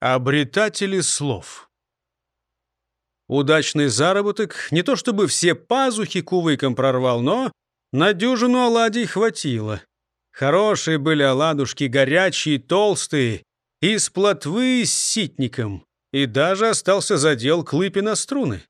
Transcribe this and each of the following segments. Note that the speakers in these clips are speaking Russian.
Обретатели слов. Удачный заработок, не то чтобы все пазухи кувыком прорвал, но на дюжину оладий хватило. Хорошие были оладушки, горячие, толстые, из плотвы с ситником. И даже остался задел клыпи на струны.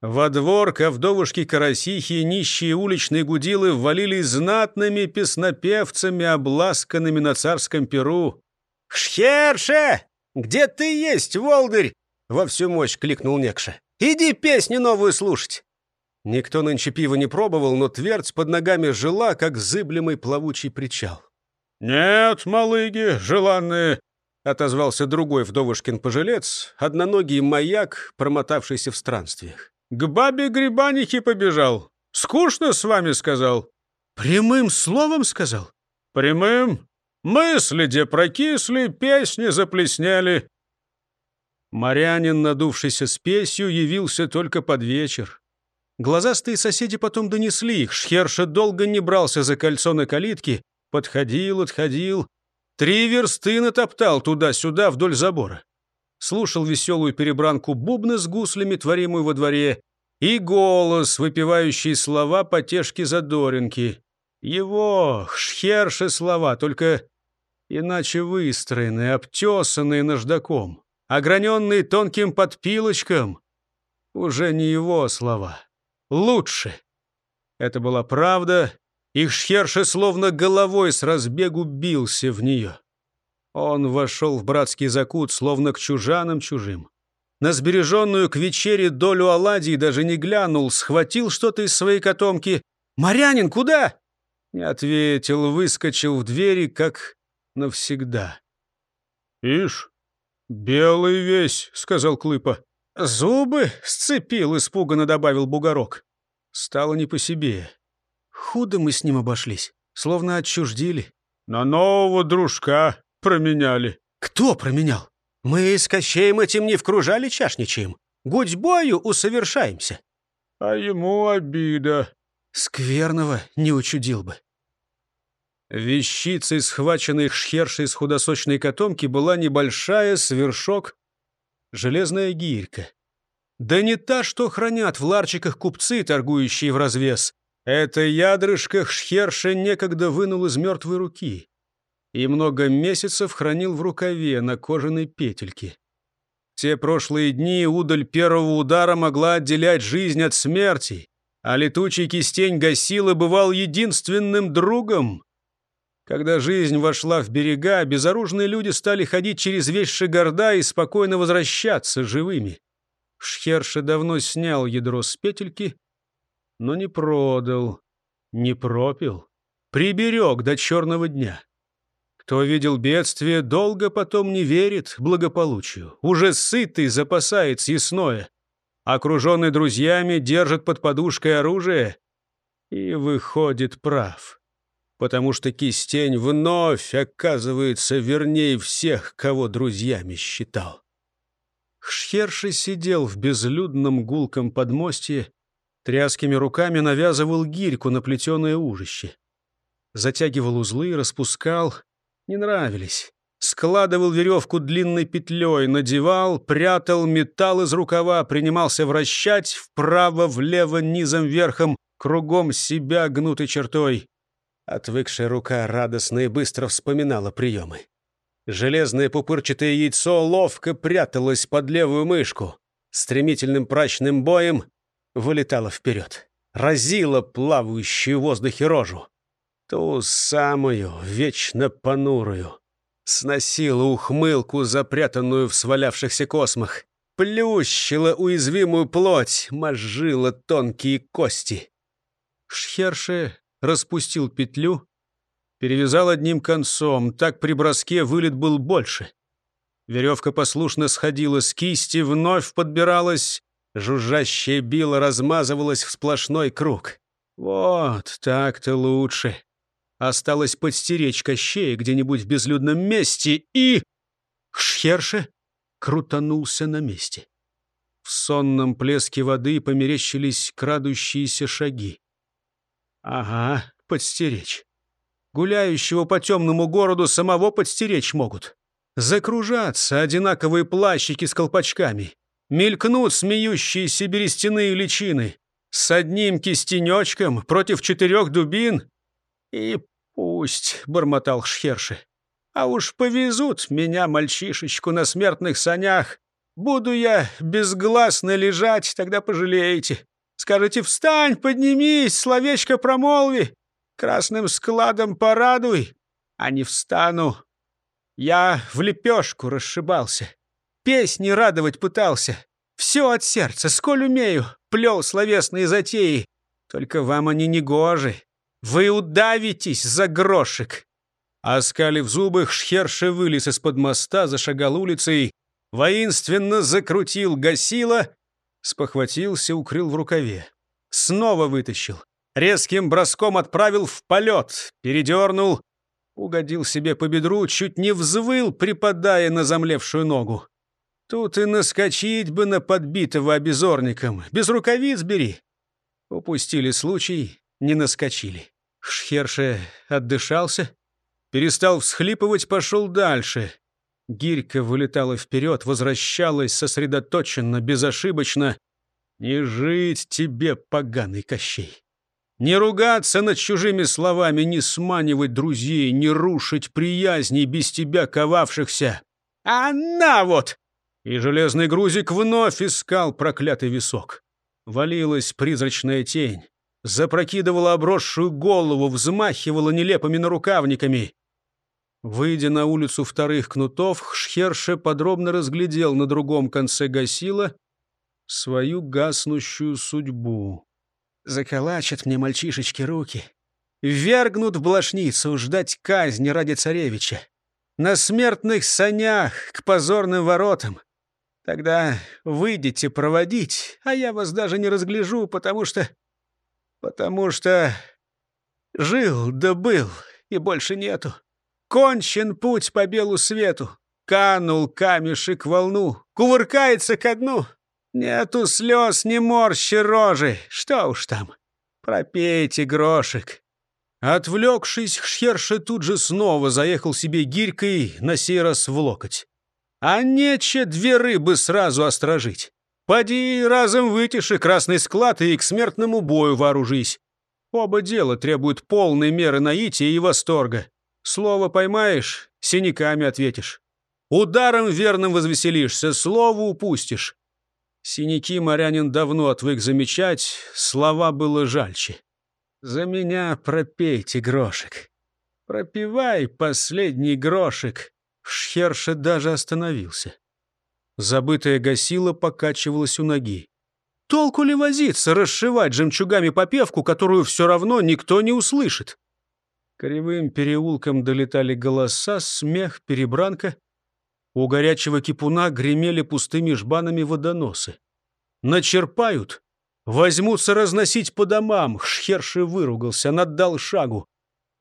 Во двор ковдовушки-карасихи и нищие уличные гудилы ввалились знатными песнопевцами, обласканными на царском перу. «Шхерше!» «Где ты есть, Волдырь?» — во всю мощь кликнул Некша. «Иди песню новую слушать!» Никто нынче пива не пробовал, но твердь под ногами жила, как зыблемый плавучий причал. «Нет, малыги, желанные!» — отозвался другой вдовушкин-пожилец, одноногий маяк, промотавшийся в странствиях. «К бабе Грибанихе побежал. Скучно с вами, — сказал». «Прямым словом сказал?» «Прямым. Мысли прокисли, песни заплесняли. Морянин, надувшийся спесью, явился только под вечер. Глазастые соседи потом донесли их. Шхерша долго не брался за кольцо на калитке, подходил, отходил. Три версты натоптал туда-сюда вдоль забора. Слушал веселую перебранку бубна с гуслями, творимую во дворе, и голос, выпивающий слова потешки Задоринки. Его, шхерши слова, только иначе выстроенные, обтесанные наждаком, ограненные тонким подпилочком. Уже не его слова. Лучше. Это была правда, их шхерши словно головой с разбегу бился в нее. Он вошел в братский закут, словно к чужанам чужим. На сбереженную к вечере долю оладий даже не глянул, схватил что-то из своей котомки. «Марянин, куда?» Не ответил, выскочил в двери, как навсегда. «Ишь, белый весь», — сказал Клыпа. «Зубы сцепил», — испуганно добавил бугорок. Стало не по себе. Худо мы с ним обошлись, словно отчуждили. «На нового дружка променяли». «Кто променял? Мы с Кощеем этим не в кружали чашничаем. Гудьбою усовершаемся». «А ему обида». «Скверного не учудил бы». Вещицей, схваченной шхершей с худосочной котомки, была небольшая, свершок, железная гирька. Да не та, что хранят в ларчиках купцы, торгующие в развес. Это ядрышко шхерша некогда вынул из мертвой руки и много месяцев хранил в рукаве на кожаной петельке. Те прошлые дни удаль первого удара могла отделять жизнь от смерти, а летучий кистень гасила бывал единственным другом, когда жизнь вошла в берега, безоружные люди стали ходить через весь Шигарда и спокойно возвращаться живыми. Шхерша давно снял ядро с петельки, но не продал, не пропил, приберег до черного дня. Кто видел бедствие, долго потом не верит благополучию. Уже сытый запасает съестное. Окруженный друзьями, держит под подушкой оружие и выходит прав потому что кистень вновь оказывается вернее всех, кого друзьями считал. Хшхерши сидел в безлюдном гулком подмостье, тряскими руками навязывал гирьку на плетеное ужище. Затягивал узлы, распускал. Не нравились. Складывал веревку длинной петлей, надевал, прятал металл из рукава, принимался вращать вправо-влево, низом-верхом, кругом себя гнутой чертой. Отвыкшая рука радостно и быстро вспоминала приемы. Железное пупырчатое яйцо ловко пряталось под левую мышку. Стремительным прачным боем вылетало вперед. Разило плавающую в воздухе рожу. Ту самую, вечно понурую. Сносила ухмылку, запрятанную в свалявшихся космах. Плющила уязвимую плоть, мозжила тонкие кости. Шхерше распустил петлю, перевязал одним концом, так при броске вылет был больше. Веревка послушно сходила с кисти, вновь подбиралась, жужжащая била размазывалась в сплошной круг. Вот так-то лучше. Осталось подстеречь Кощея где-нибудь в безлюдном месте и... Шхерше крутанулся на месте. В сонном плеске воды померещились крадущиеся шаги. Ага, подстеречь. Гуляющего по темному городу самого подстеречь могут. Закружатся одинаковые плащики с колпачками. Мелькнут смеющиеся берестяные личины. С одним кистенечком против четырех дубин. И пусть, — бормотал Шхерши, — а уж повезут меня, мальчишечку, на смертных санях. Буду я безгласно лежать, тогда пожалеете. Скажете, встань, поднимись, словечко промолви, красным складом порадуй. А не встану. Я в лепешку расшибался. Песни радовать пытался. Все от сердца, сколь умею, плел словесные затеи. Только вам они не гожи. Вы удавитесь за грошек. Оскалив зубы, Шхерша вылез из-под моста, зашагал улицей, воинственно закрутил гасила, спохватился, укрыл в рукаве. Снова вытащил. Резким броском отправил в полет, передернул, угодил себе по бедру, чуть не взвыл, припадая на замлевшую ногу. Тут и наскочить бы на подбитого обезорником. Без рукавиц бери. Упустили случай, не наскочили. Шхерше отдышался, перестал всхлипывать, пошел дальше. Гирька вылетала вперед, возвращалась сосредоточенно, безошибочно. «Не жить тебе, поганый Кощей! Не ругаться над чужими словами, не сманивать друзей, не рушить приязней без тебя ковавшихся! А на вот!» И железный грузик вновь искал проклятый висок. Валилась призрачная тень, запрокидывала обросшую голову, взмахивала нелепыми нарукавниками. Выйдя на улицу вторых кнутов, Шхерше подробно разглядел на другом конце гасила свою гаснущую судьбу. Заколачат мне мальчишечки руки. Вергнут в блошницу ждать казни ради царевича. На смертных санях к позорным воротам. Тогда выйдите проводить, а я вас даже не разгляжу, потому что... Потому что... Жил да был, и больше нету. Кончен путь по белу свету. Канул камешек волну, кувыркается ко дну. Нету слез, не морщи рожи, что уж там. Пропейте грошек. Отвлекшись, Шхерша тут же снова заехал себе гирькой, на сей раз в локоть. А нече две рыбы сразу острожить. Поди разом вытиши красный склад и к смертному бою вооружись. Оба дела требуют полной меры наития и восторга. Слово поймаешь, синяками ответишь. Ударом верным возвеселишься, слово упустишь. Синяки морянин давно отвык замечать, слова было жальче. «За меня пропейте грошек. Пропивай последний грошек». Шхерша даже остановился. Забытая гасила покачивалась у ноги. Толку ли возиться, расшивать жемчугами попевку, которую все равно никто не услышит? Кривым переулком долетали голоса, смех, перебранка. У горячего кипуна гремели пустыми жбанами водоносы. Начерпают, возьмутся разносить по домам. Шхерши выругался, наддал шагу.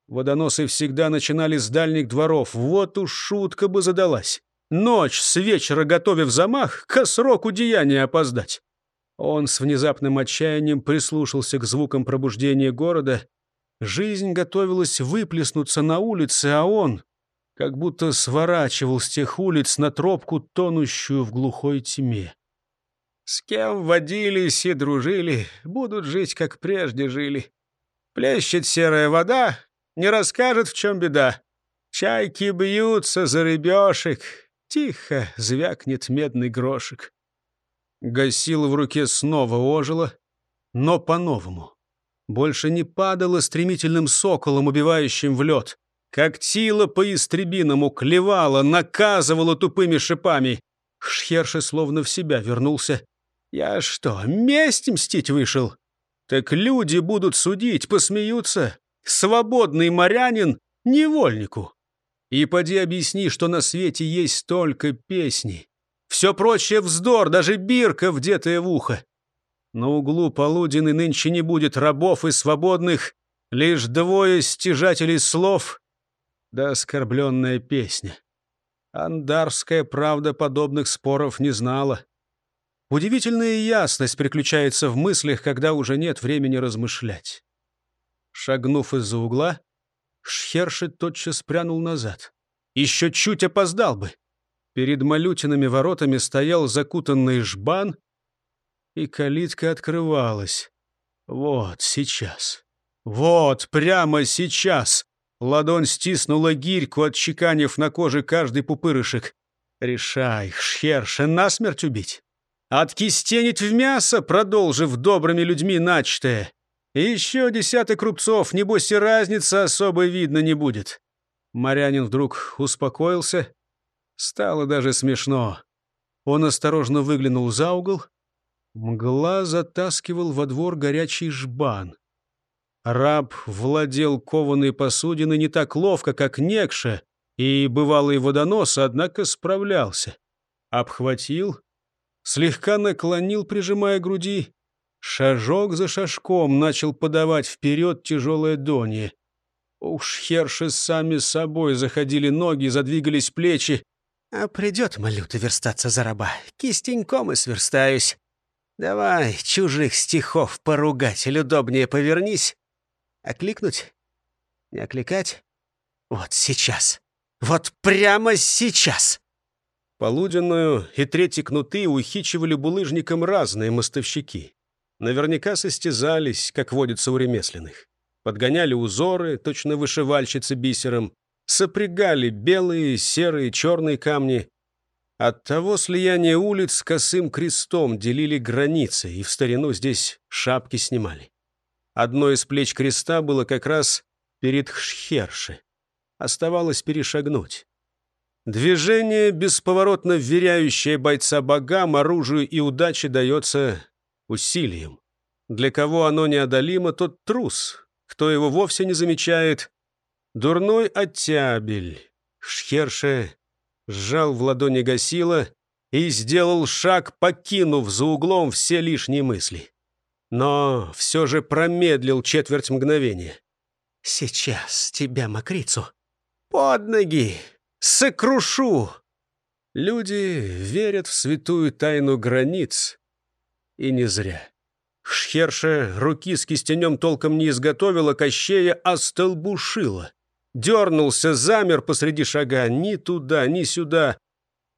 Водоносы всегда начинали с дальних дворов. Вот уж шутка бы задалась. Ночь с вечера, готовив замах, к сроку деяния опоздать. Он с внезапным отчаянием прислушался к звукам пробуждения города. Жизнь готовилась выплеснуться на улице, а он как будто сворачивал с тех улиц на тропку, тонущую в глухой тьме. С кем водились и дружили, будут жить, как прежде жили. Плещет серая вода, не расскажет, в чем беда. Чайки бьются за рыбешек. Тихо звякнет медный грошек. Гасила в руке снова ожила, но по-новому. Больше не падала стремительным соколом, убивающим в лед. Когтила по-истребиному, клевала, наказывала тупыми шипами. Шхерши словно в себя вернулся. «Я что, месть мстить вышел? Так люди будут судить, посмеются свободный морянин невольнику. И поди объясни, что на свете есть только песни. Все прочее вздор, даже бирка, вдетая в ухо. На углу полуденный нынче не будет рабов и свободных, лишь двое стяжателей слов да оскорбленная песня. Андарская правда подобных споров не знала. Удивительная ясность приключается в мыслях, когда уже нет времени размышлять. Шагнув из-за угла, Шхерши тотчас прянул назад. Еще чуть опоздал бы. Перед малютиными воротами стоял закутанный жбан, и калитка открывалась. Вот сейчас. Вот прямо сейчас. Ладонь стиснула гирьку, отчеканив на коже каждый пупырышек. Решай, Шхерша, насмерть убить? Откистенить в мясо, продолжив добрыми людьми начатое. еще десяток рубцов, небось и разница особо видно не будет. Марянин вдруг успокоился. Стало даже смешно. Он осторожно выглянул за угол. Мгла затаскивал во двор горячий жбан. Раб владел кованой посудиной не так ловко, как Некша, и бывалый водонос, однако справлялся. Обхватил, слегка наклонил, прижимая груди. Шажок за шажком начал подавать вперед тяжелое донье. Уж херши сами собой заходили ноги, задвигались плечи. А придет малюта верстаться за раба, кистеньком и сверстаюсь. Давай чужих стихов поругать, или удобнее повернись. Окликнуть? Не окликать? Вот сейчас. Вот прямо сейчас. Полуденную и третьи кнуты ухичивали булыжником разные мостовщики. Наверняка состязались, как водится у ремесленных. Подгоняли узоры, точно вышивальщицы бисером, сопрягали белые, серые, черные камни. От того слияния улиц с косым крестом делили границы, и в старину здесь шапки снимали. Одно из плеч креста было как раз перед Хшхерши. Оставалось перешагнуть. Движение, бесповоротно вверяющее бойца богам, оружию и удаче, дается усилием. Для кого оно неодолимо, тот трус. Кто его вовсе не замечает, Дурной оттябель. Шхерше сжал в ладони гасила и сделал шаг, покинув за углом все лишние мысли. Но все же промедлил четверть мгновения. «Сейчас тебя, мокрицу, под ноги сокрушу!» Люди верят в святую тайну границ, и не зря. Шхерша руки с кистенем толком не изготовила, Кощея остолбушила. Дернулся, замер посреди шага, ни туда, ни сюда.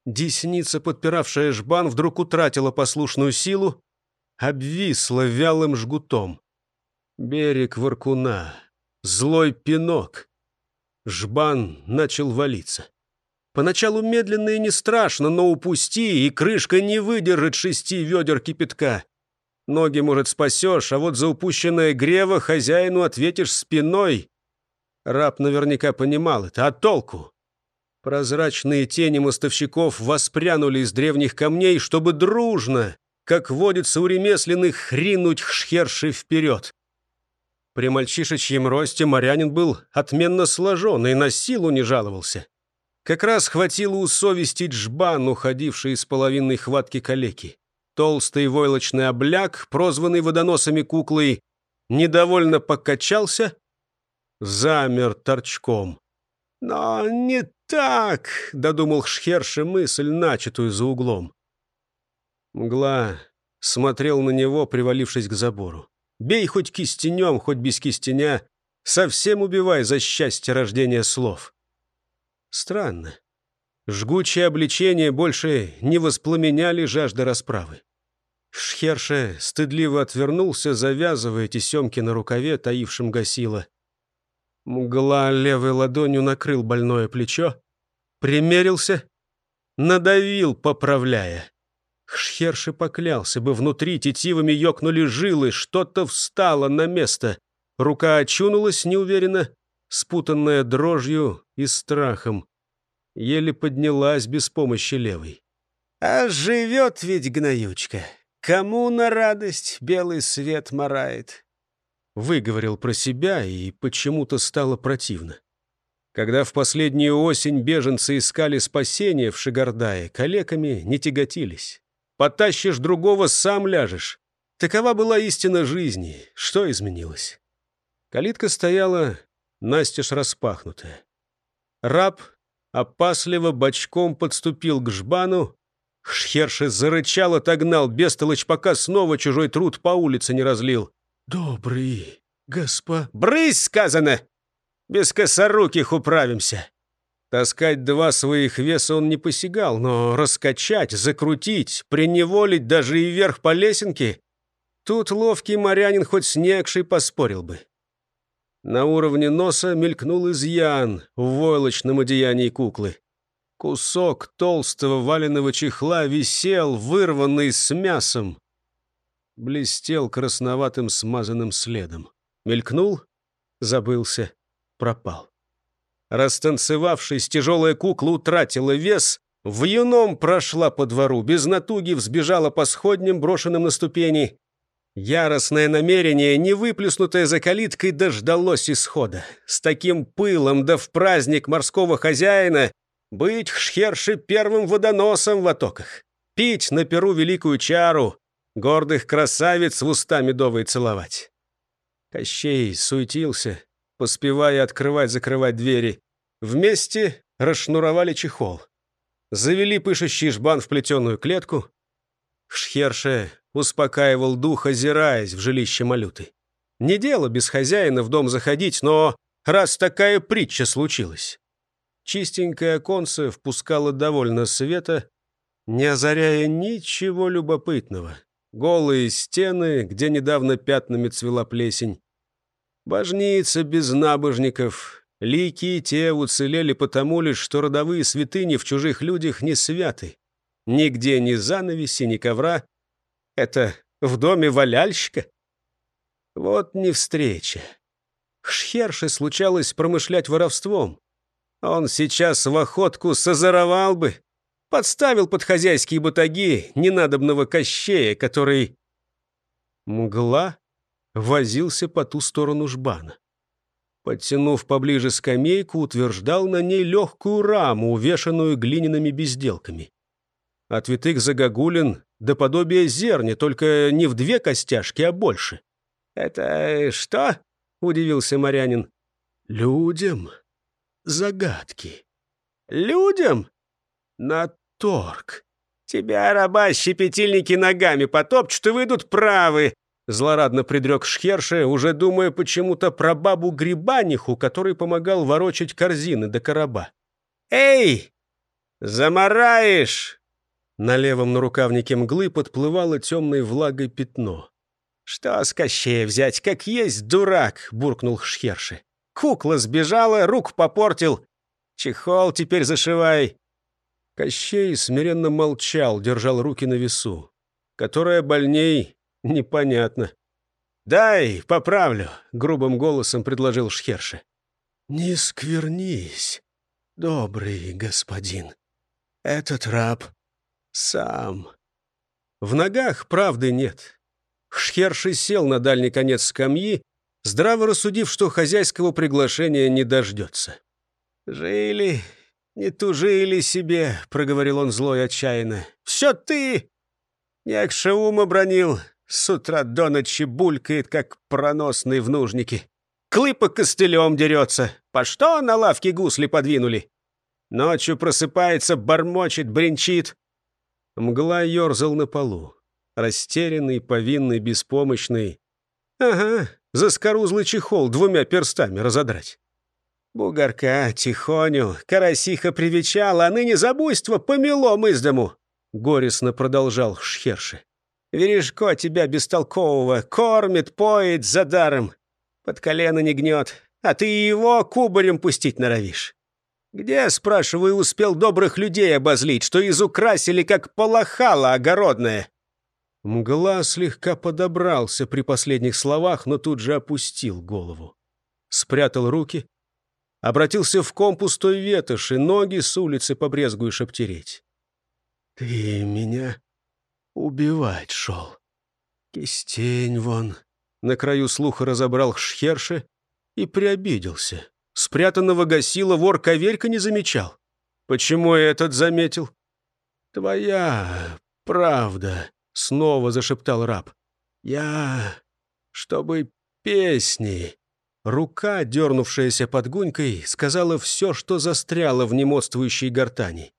Десница, подпиравшая жбан, вдруг утратила послушную силу, обвисла вялым жгутом. Берег Воркуна, злой пинок. Жбан начал валиться. Поначалу медленно и не страшно, но упусти, и крышка не выдержит шести ведер кипятка. Ноги, может, спасешь, а вот за упущенное грево хозяину ответишь спиной. Раб наверняка понимал это, а толку? Прозрачные тени мостовщиков воспрянули из древних камней, чтобы дружно, как водится у ремесленных, ринуть хшхерши вперед. При мальчишечьем росте морянин был отменно сложен и на силу не жаловался. Как раз хватило усовестить жбан, уходивший из половинной хватки калеки. Толстый войлочный обляк, прозванный водоносами куклой, недовольно покачался замер торчком. «Но не так!» — додумал Шхерши мысль, начатую за углом. Мгла смотрел на него, привалившись к забору. «Бей хоть кистенем, хоть без кистеня, совсем убивай за счастье рождения слов». Странно. Жгучее обличение больше не воспламеняли жажды расправы. Шхерше стыдливо отвернулся, завязывая тесемки на рукаве, таившим гасила. Мгла левой ладонью накрыл больное плечо, примерился, надавил, поправляя. Хшхерши поклялся бы, внутри тетивами ёкнули жилы, что-то встало на место. Рука очунулась неуверенно, спутанная дрожью и страхом. Еле поднялась без помощи левой. «А живет ведь гноючка! Кому на радость белый свет морает? Выговорил про себя, и почему-то стало противно. Когда в последнюю осень беженцы искали спасения в Шигардае, калеками не тяготились. Потащишь другого, сам ляжешь. Такова была истина жизни. Что изменилось? Калитка стояла настежь распахнутая. Раб опасливо бочком подступил к жбану. Шхерши зарычал, отогнал, бестолочь, пока снова чужой труд по улице не разлил. «Добрый госпо...» «Брысь, сказано! Без косоруких управимся!» Таскать два своих веса он не посягал, но раскачать, закрутить, приневолить даже и вверх по лесенке — тут ловкий морянин хоть снегший поспорил бы. На уровне носа мелькнул изъян в войлочном одеянии куклы. Кусок толстого валеного чехла висел, вырванный с мясом. Блестел красноватым смазанным следом. Мелькнул, забылся, пропал. Растанцевавшись, тяжелая кукла утратила вес, в юном прошла по двору, без натуги взбежала по сходням, брошенным на ступени. Яростное намерение, не выплеснутое за калиткой, дождалось исхода. С таким пылом, да в праздник морского хозяина, быть шхерши первым водоносом в отоках, пить на перу великую чару, гордых красавиц в уста медовые целовать. Кощей суетился, поспевая открывать-закрывать двери. Вместе расшнуровали чехол. Завели пышущий жбан в плетеную клетку. Шхерше успокаивал дух, озираясь в жилище малюты. Не дело без хозяина в дом заходить, но раз такая притча случилась. Чистенькое оконце впускало довольно света, не озаряя ничего любопытного. Голые стены, где недавно пятнами цвела плесень. Божница без набожников, Лики те уцелели потому лишь, что родовые святыни в чужих людях не святы. Нигде ни занавеси, ни ковра. Это в доме валяльщика? Вот не встреча. Шхерше случалось промышлять воровством. Он сейчас в охотку созоровал бы, подставил под хозяйские батаги ненадобного кощея, который... Мгла возился по ту сторону жбана. Подтянув поближе скамейку, утверждал на ней легкую раму, увешанную глиняными безделками. От витых загогулин до подобия зерни, только не в две костяшки, а больше. «Это что?» — удивился морянин. «Людям загадки». «Людям?» «На торг. Тебя, раба, щепетильники ногами потопчут и выйдут правы», Злорадно предрек Шхерше, уже думая почему-то про бабу Грибаниху, который помогал ворочать корзины до короба. «Эй! Замараешь!» На левом нарукавнике мглы подплывало темной влагой пятно. «Что с Кощея взять, как есть дурак!» — буркнул Шхерше. «Кукла сбежала, рук попортил. Чехол теперь зашивай!» Кощей смиренно молчал, держал руки на весу. Которая больней, Непонятно. «Дай, поправлю», — грубым голосом предложил Шхерше. «Не сквернись, добрый господин. Этот раб сам». В ногах правды нет. Шхерши сел на дальний конец скамьи, здраво рассудив, что хозяйского приглашения не дождется. «Жили, не тужили себе», — проговорил он злой отчаянно. «Все ты! Некша ума бронил, с утра до ночи булькает, как проносный в нужнике. Клыпа костылем дерется. По что на лавке гусли подвинули? Ночью просыпается, бормочет, бренчит. Мгла ерзал на полу. Растерянный, повинный, беспомощный. Ага, заскорузлый чехол двумя перстами разодрать. Бугорка, тихоню, карасиха привечала, а ныне забуйство помелом из дому. Горестно продолжал Шхерши. Вережко тебя бестолкового кормит, поет за даром. Под колено не гнет, а ты его кубарем пустить норовишь. Где, спрашиваю, успел добрых людей обозлить, что изукрасили, как полохало огородное?» Мгла слегка подобрался при последних словах, но тут же опустил голову. Спрятал руки, обратился в ком пустой ветошь, и ноги с улицы побрезгуешь обтереть. «Ты меня убивать шел. Кистень вон. На краю слуха разобрал шхерши и приобиделся. Спрятанного гасила вор Коверька не замечал. Почему этот заметил? «Твоя правда», — снова зашептал раб. «Я... чтобы песни...» Рука, дернувшаяся под гунькой, сказала все, что застряло в немодствующей гортани.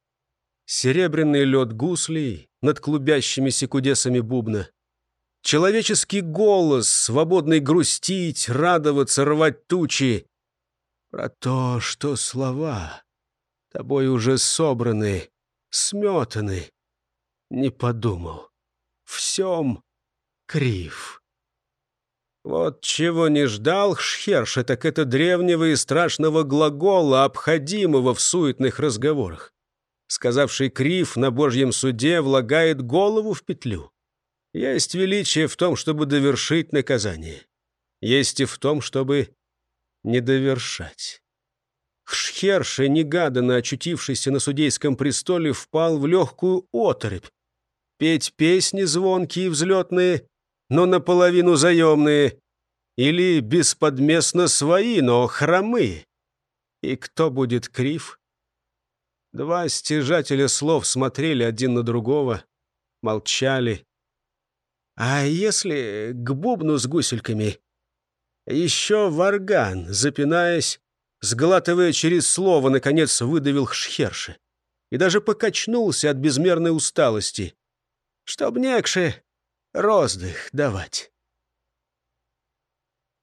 Серебряный лед гуслей, над клубящимися кудесами бубна. Человеческий голос, свободный грустить, радоваться, рвать тучи. Про то, что слова тобой уже собраны, сметаны. Не подумал. Всем крив. Вот чего не ждал Шхерша, так это древнего и страшного глагола, обходимого в суетных разговорах. Сказавший крив на Божьем суде влагает голову в петлю. Есть величие в том, чтобы довершить наказание. Есть и в том, чтобы не довершать. Шхерша, негаданно очутившийся на судейском престоле, впал в легкую оторопь. Петь песни звонкие и взлетные, но наполовину заемные, или бесподместно свои, но хромые. И кто будет крив? Два стяжателя слов смотрели один на другого, молчали. А если к бубну с гусельками? Еще варган, запинаясь, сглатывая через слово, наконец выдавил Шхерши и даже покачнулся от безмерной усталости, чтоб некше роздых давать.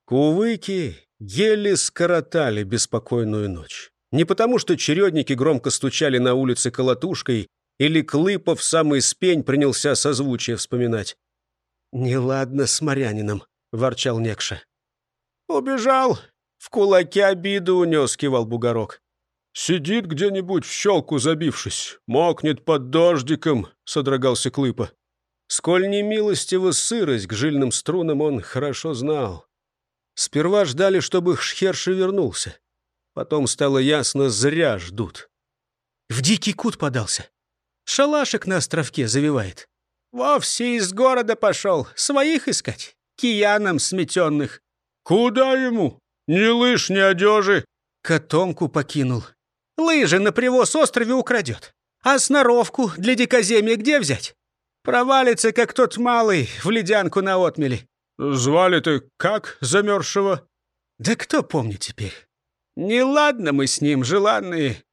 Кувыки еле скоротали беспокойную ночь. Не потому, что чередники громко стучали на улице колотушкой, или Клыпов самый спень принялся созвучие вспоминать. «Неладно с морянином», — ворчал Некша. «Убежал, в кулаке обиду унес», — кивал бугорок. «Сидит где-нибудь в щелку забившись, мокнет под дождиком», — содрогался Клыпа. Сколь немилостива сырость к жильным струнам он хорошо знал. Сперва ждали, чтобы Шхерши вернулся. Потом стало ясно, зря ждут. В дикий кут подался. Шалашик на островке завивает. Вовсе из города пошел, своих искать, киянам сметенных. Куда ему? Ни лыж, ни одежи. Котомку покинул. Лыжи на привоз острове украдет. А сноровку для дикоземья где взять? Провалится, как тот малый, в ледянку на отмели. Звали ты как замерзшего? Да кто помнит теперь? Неладно мы с ним, желанные.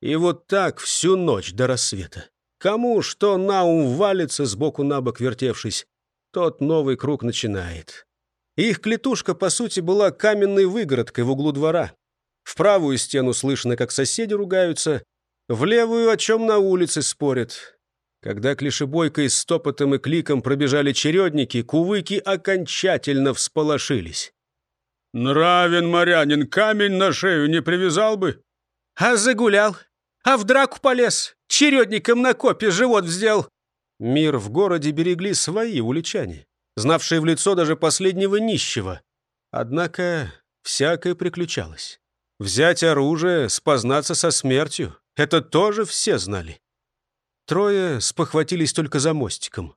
И вот так всю ночь до рассвета. Кому что на ум валится, сбоку на бок вертевшись, тот новый круг начинает. Их клетушка, по сути, была каменной выгородкой в углу двора. В правую стену слышно, как соседи ругаются, в левую, о чем на улице спорят. Когда клишебойкой с стопотом и кликом пробежали чередники, кувыки окончательно всполошились. «Нравен, морянин, камень на шею не привязал бы?» «А загулял? А в драку полез? Чередником на копе живот вздел?» Мир в городе берегли свои уличане, знавшие в лицо даже последнего нищего. Однако всякое приключалось. Взять оружие, спознаться со смертью — это тоже все знали. Трое спохватились только за мостиком.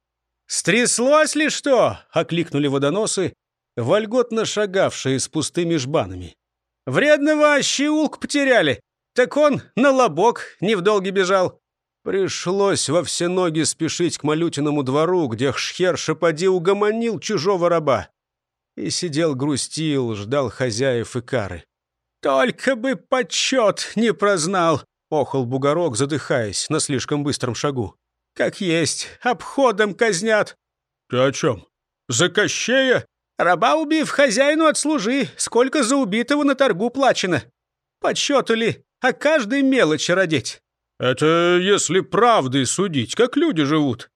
«Стряслось ли что?» — окликнули водоносы, вольготно шагавшие с пустыми жбанами. «Вредного щеулку потеряли, так он на лобок не в долге бежал». Пришлось во все ноги спешить к Малютиному двору, где Хшхер шаподи угомонил чужого раба. И сидел грустил, ждал хозяев и кары. «Только бы почет не прознал!» — охал бугорок, задыхаясь на слишком быстром шагу. «Как есть, обходом казнят!» «Ты о чем? За Кощея?» «Раба убив, хозяину отслужи, сколько за убитого на торгу плачено. Подсчету ли, а каждой мелочи родить?» «Это если правдой судить, как люди живут».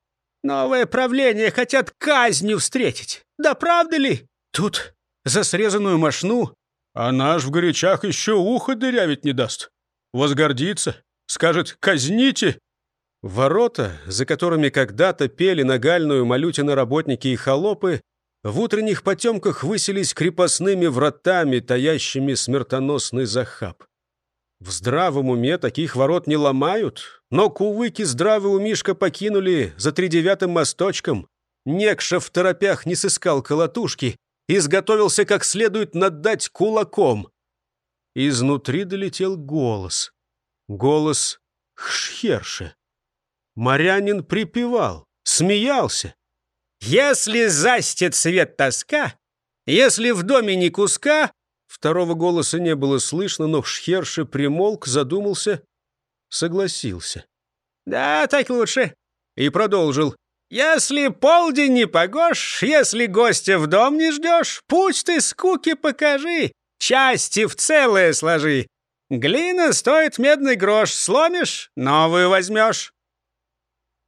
«Новое правление хотят казнью встретить. Да правда ли? Тут за срезанную мошну...» «А наш в горячах еще ухо дырявить не даст возгордится, скажет «казните». Ворота, за которыми когда-то пели нагальную малютина работники и холопы, в утренних потемках высились крепостными вратами, таящими смертоносный захаб. В здравом уме таких ворот не ломают, но кувыки здравый умишка покинули за тридевятым мосточком. Некша в торопях не сыскал колотушки, изготовился как следует надать кулаком. Изнутри долетел голос. Голос Хшхерши. Морянин припевал, смеялся. «Если застит свет тоска, если в доме ни куска...» Второго голоса не было слышно, но Хшхерши примолк, задумался, согласился. «Да, так лучше». И продолжил. «Если полдень не погожь, если гостя в дом не ждешь, путь ты скуки покажи, части в целое сложи. Глина стоит медный грош. Сломишь — новую возьмешь».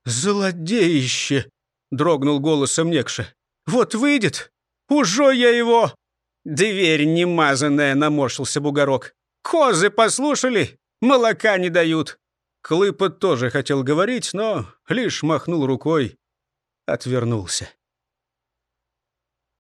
«Злодеище!» — дрогнул голосом Некша. «Вот выйдет! Уже я его!» «Дверь немазанная!» — наморщился бугорок. «Козы послушали, молока не дают!» Клыпот тоже хотел говорить, но лишь махнул рукой, отвернулся.